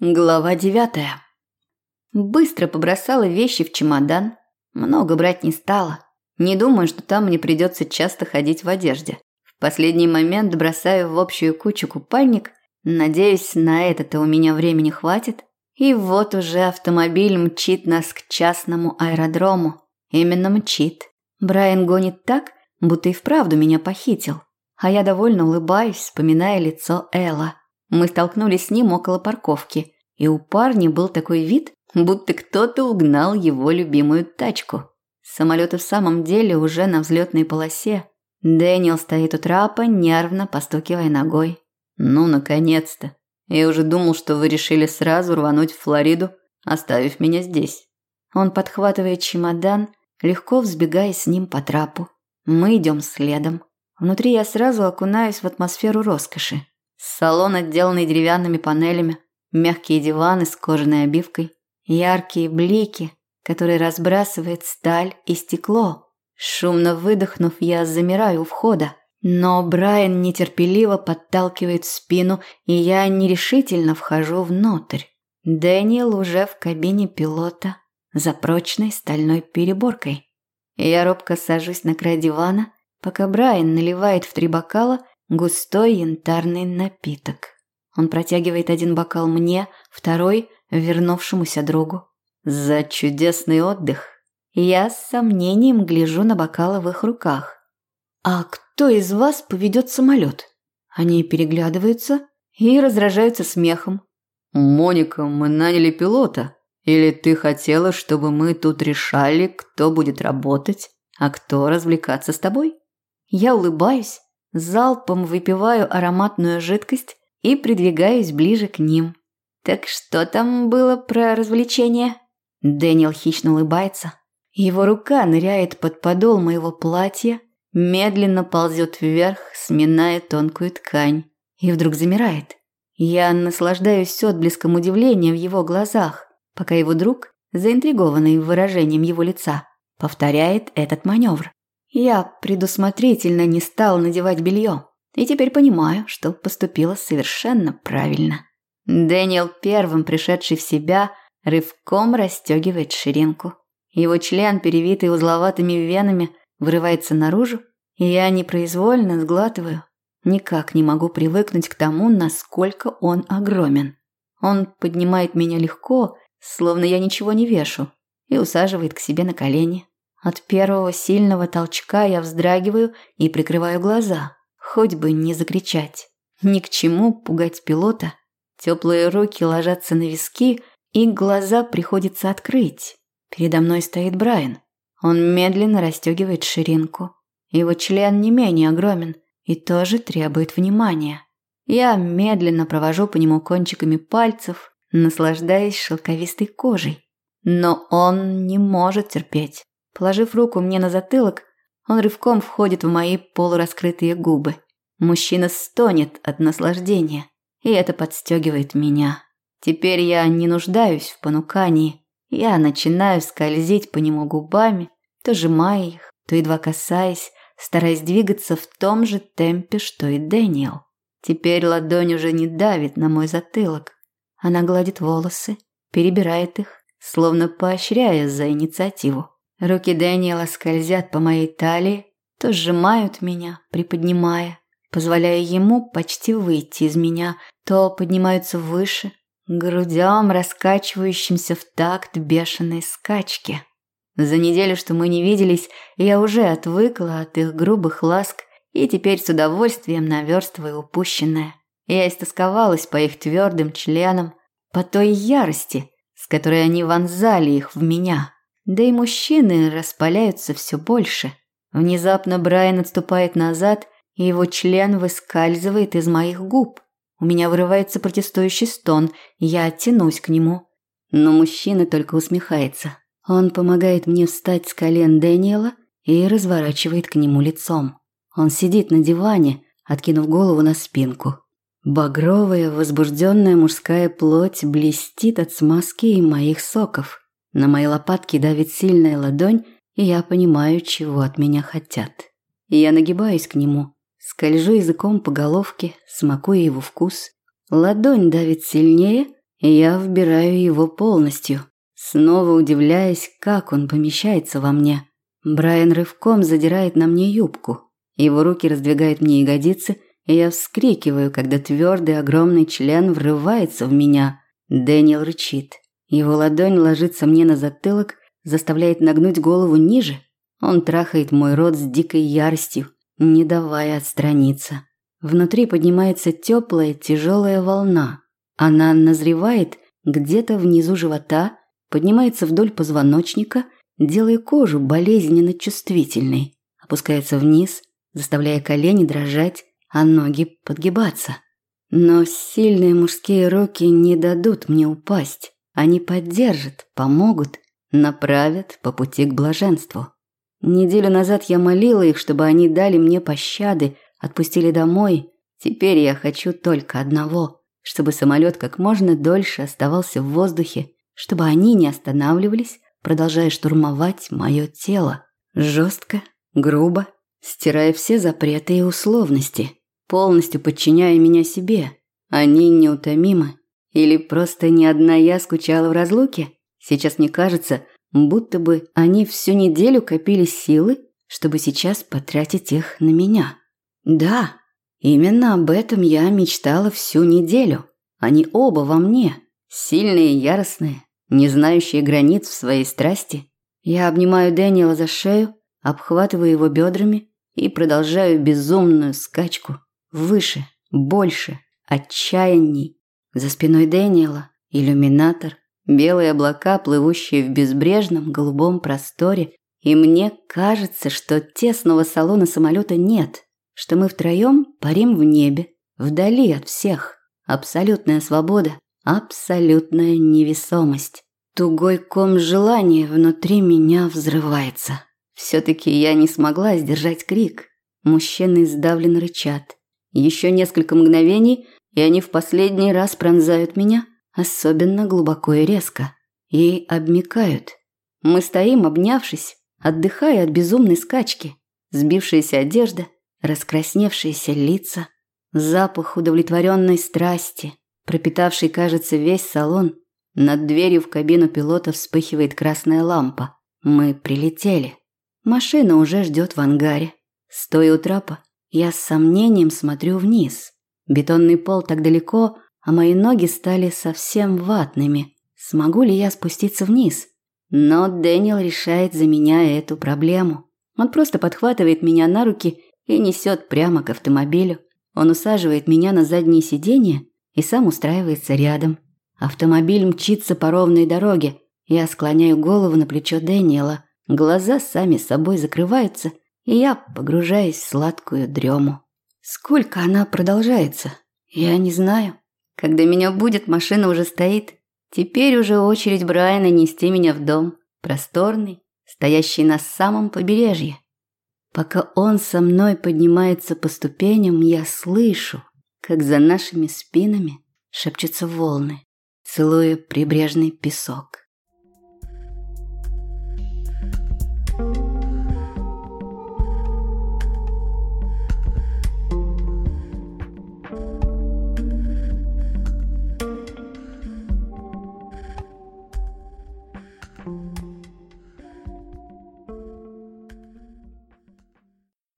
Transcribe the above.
Глава девятая. Быстро побросала вещи в чемодан. Много брать не стала. Не думаю, что там мне придется часто ходить в одежде. В последний момент бросаю в общую кучу купальник. Надеюсь, на это-то у меня времени хватит. И вот уже автомобиль мчит нас к частному аэродрому. Именно мчит. Брайан гонит так, будто и вправду меня похитил. А я довольно улыбаюсь, вспоминая лицо Элла. Мы столкнулись с ним около парковки, и у парня был такой вид, будто кто-то угнал его любимую тачку. Самолет в самом деле уже на взлетной полосе. Дэниел стоит у трапа, нервно постукивая ногой. «Ну, наконец-то! Я уже думал, что вы решили сразу рвануть в Флориду, оставив меня здесь». Он подхватывает чемодан, легко взбегая с ним по трапу. Мы идем следом. Внутри я сразу окунаюсь в атмосферу роскоши. Салон, отделанный деревянными панелями, мягкие диваны с кожаной обивкой, яркие блики, которые разбрасывает сталь и стекло. Шумно выдохнув, я замираю у входа. Но Брайан нетерпеливо подталкивает спину, и я нерешительно вхожу внутрь. Дэниел уже в кабине пилота за прочной стальной переборкой. Я робко сажусь на край дивана, пока Брайан наливает в три бокала густой янтарный напиток. Он протягивает один бокал мне, второй – вернувшемуся другу. За чудесный отдых. Я с сомнением гляжу на бокалы в их руках. «А кто из вас поведет самолет?» Они переглядываются и разражаются смехом. «Моника, мы наняли пилота. Или ты хотела, чтобы мы тут решали, кто будет работать, а кто развлекаться с тобой?» Я улыбаюсь залпом выпиваю ароматную жидкость и придвигаюсь ближе к ним. Так что там было про развлечение? Дэниел хищно улыбается. Его рука ныряет под подол моего платья, медленно ползет вверх, сминая тонкую ткань, и вдруг замирает. Я наслаждаюсь отблеском удивления в его глазах, пока его друг, заинтригованный выражением его лица, повторяет этот маневр. Я предусмотрительно не стал надевать белье, и теперь понимаю, что поступила совершенно правильно. Дэниел, первым пришедший в себя, рывком расстегивает ширинку. Его член, перевитый узловатыми венами, вырывается наружу, и я непроизвольно сглатываю. Никак не могу привыкнуть к тому, насколько он огромен. Он поднимает меня легко, словно я ничего не вешу, и усаживает к себе на колени. От первого сильного толчка я вздрагиваю и прикрываю глаза, хоть бы не закричать. Ни к чему пугать пилота. Теплые руки ложатся на виски, и глаза приходится открыть. Передо мной стоит Брайан. Он медленно расстегивает ширинку. Его член не менее огромен и тоже требует внимания. Я медленно провожу по нему кончиками пальцев, наслаждаясь шелковистой кожей. Но он не может терпеть. Положив руку мне на затылок, он рывком входит в мои полураскрытые губы. Мужчина стонет от наслаждения, и это подстегивает меня. Теперь я не нуждаюсь в понукании. Я начинаю скользить по нему губами, то сжимая их, то едва касаясь, стараясь двигаться в том же темпе, что и Дэниел. Теперь ладонь уже не давит на мой затылок. Она гладит волосы, перебирает их, словно поощряя за инициативу. Руки Дэниела скользят по моей талии, то сжимают меня, приподнимая, позволяя ему почти выйти из меня, то поднимаются выше, грудям, раскачивающимся в такт бешеной скачки. За неделю, что мы не виделись, я уже отвыкла от их грубых ласк и теперь с удовольствием наверстываю упущенное. Я истосковалась по их твердым членам, по той ярости, с которой они вонзали их в меня. Да и мужчины распаляются все больше. Внезапно Брайан отступает назад, и его член выскальзывает из моих губ. У меня вырывается протестующий стон, я тянусь к нему. Но мужчина только усмехается. Он помогает мне встать с колен Дэниела и разворачивает к нему лицом. Он сидит на диване, откинув голову на спинку. Багровая, возбужденная мужская плоть блестит от смазки и моих соков. На мои лопатки давит сильная ладонь, и я понимаю, чего от меня хотят. Я нагибаюсь к нему, скольжу языком по головке, смакуя его вкус. Ладонь давит сильнее, и я вбираю его полностью, снова удивляясь, как он помещается во мне. Брайан рывком задирает на мне юбку. Его руки раздвигают мне ягодицы, и я вскрикиваю, когда твердый огромный член врывается в меня. Дэниел рычит. Его ладонь ложится мне на затылок, заставляет нагнуть голову ниже. Он трахает мой рот с дикой яростью, не давая отстраниться. Внутри поднимается теплая, тяжелая волна. Она назревает где-то внизу живота, поднимается вдоль позвоночника, делая кожу болезненно чувствительной, опускается вниз, заставляя колени дрожать, а ноги подгибаться. Но сильные мужские руки не дадут мне упасть. Они поддержат, помогут, направят по пути к блаженству. Неделю назад я молила их, чтобы они дали мне пощады, отпустили домой. Теперь я хочу только одного, чтобы самолет как можно дольше оставался в воздухе, чтобы они не останавливались, продолжая штурмовать мое тело. Жестко, грубо, стирая все запреты и условности, полностью подчиняя меня себе. Они неутомимы, или просто не одна я скучала в разлуке? Сейчас мне кажется, будто бы они всю неделю копили силы, чтобы сейчас потратить их на меня. Да, именно об этом я мечтала всю неделю. Они оба во мне, сильные и яростные, не знающие границ в своей страсти. Я обнимаю Дэниела за шею, обхватываю его бедрами и продолжаю безумную скачку. Выше, больше, отчаянней, за спиной Дэниела иллюминатор, белые облака, плывущие в безбрежном голубом просторе, и мне кажется, что тесного салона самолета нет, что мы втроем парим в небе, вдали от всех. Абсолютная свобода, абсолютная невесомость. Тугой ком желания внутри меня взрывается. Все-таки я не смогла сдержать крик. Мужчины сдавленно рычат. Еще несколько мгновений – и они в последний раз пронзают меня, особенно глубоко и резко, и обмикают. Мы стоим, обнявшись, отдыхая от безумной скачки. Сбившаяся одежда, раскрасневшиеся лица, запах удовлетворенной страсти, пропитавший, кажется, весь салон. Над дверью в кабину пилота вспыхивает красная лампа. Мы прилетели. Машина уже ждет в ангаре. Стоя у трапа, я с сомнением смотрю вниз. Бетонный пол так далеко, а мои ноги стали совсем ватными. Смогу ли я спуститься вниз? Но Дэниел решает за меня эту проблему. Он просто подхватывает меня на руки и несет прямо к автомобилю. Он усаживает меня на заднее сиденье и сам устраивается рядом. Автомобиль мчится по ровной дороге. Я склоняю голову на плечо Дэниела. Глаза сами собой закрываются, и я погружаюсь в сладкую дрему. Сколько она продолжается? Я не знаю. Когда меня будет, машина уже стоит. Теперь уже очередь Брайана нести меня в дом. Просторный, стоящий на самом побережье. Пока он со мной поднимается по ступеням, я слышу, как за нашими спинами шепчутся волны, целуя прибрежный песок.